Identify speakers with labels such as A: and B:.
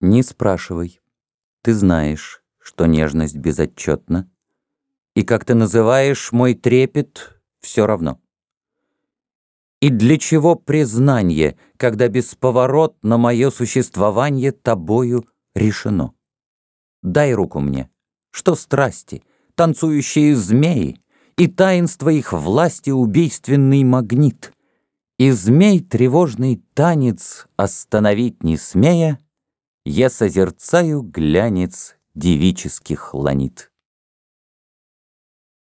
A: Не спрашивай. Ты знаешь, что нежность безотчетна, И, как ты называешь, мой трепет все равно. И для чего признание, когда бесповоротно мое существование тобою решено? Дай руку мне, что страсти, танцующие змеи, И таинство их власти убийственный магнит, И змей тревожный танец остановить не смея, Я созерцаю глянец девических ланит.